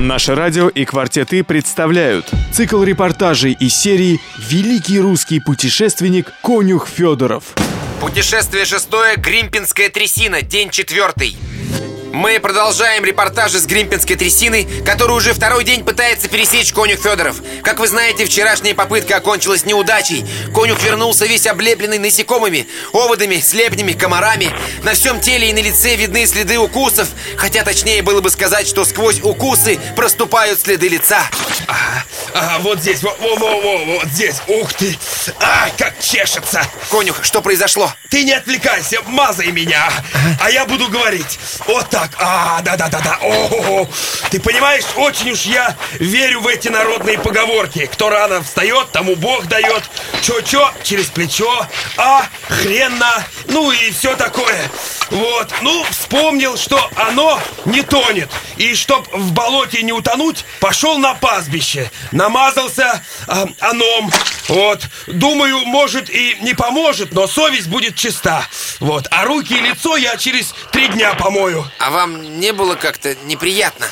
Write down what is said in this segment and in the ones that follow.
Наше радио и «Квартеты» представляют цикл репортажей из серии «Великий русский путешественник Конюх Федоров». Путешествие шестое, Гримпинская трясина, день четвертый. Мы продолжаем репортажи с Гримпинской трясины, который уже второй день пытается пересечь конюх Федоров. Как вы знаете, вчерашняя попытка окончилась неудачей. Конюх вернулся весь облепленный насекомыми, оводами, слепнями, комарами. На всем теле и на лице видны следы укусов, хотя точнее было бы сказать, что сквозь укусы проступают следы лица. Ага, ага вот здесь, во, во, во, во, вот здесь, ух ты, а, как чешется. Конюх, что произошло? Ты не отвлекайся, мазай меня, а я буду говорить. Вот так так, а, да-да-да-да, о, ты понимаешь, очень уж я верю в эти народные поговорки. Кто рано встает, тому Бог дает. Чё-чё, через плечо, а, хрена, ну и все такое. Вот, ну, вспомнил, что оно не тонет. И чтоб в болоте не утонуть, пошел на пастбище. Намазался а, оном. Вот, думаю, может и не поможет, но совесть будет чиста. Вот, а руки и лицо я через три дня помою. А вам не было как-то неприятно?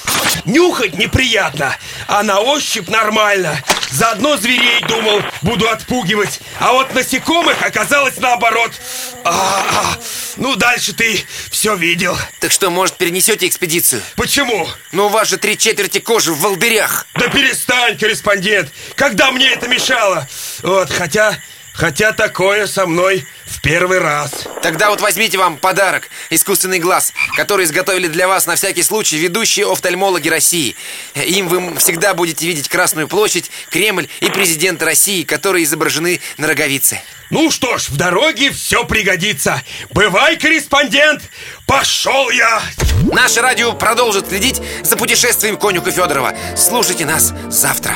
Нюхать неприятно, а на ощупь нормально. Заодно зверей, думал, буду отпугивать. А вот насекомых оказалось наоборот. А -а -а. Ну, дальше ты все видел. Так что, может, перенесете экспедицию? Почему? Ну, у вас же три четверти кожи в волдырях. Да перестань, корреспондент. Когда мне это мешало? Вот, хотя... Хотя такое со мной в первый раз. Тогда вот возьмите вам подарок. Искусственный глаз, который изготовили для вас на всякий случай ведущие офтальмологи России. Им вы всегда будете видеть Красную площадь, Кремль и президента России, которые изображены на роговице. Ну что ж, в дороге все пригодится. Бывай, корреспондент! Пошел я! Наше радио продолжит следить за путешествием конюха Федорова. Слушайте нас завтра.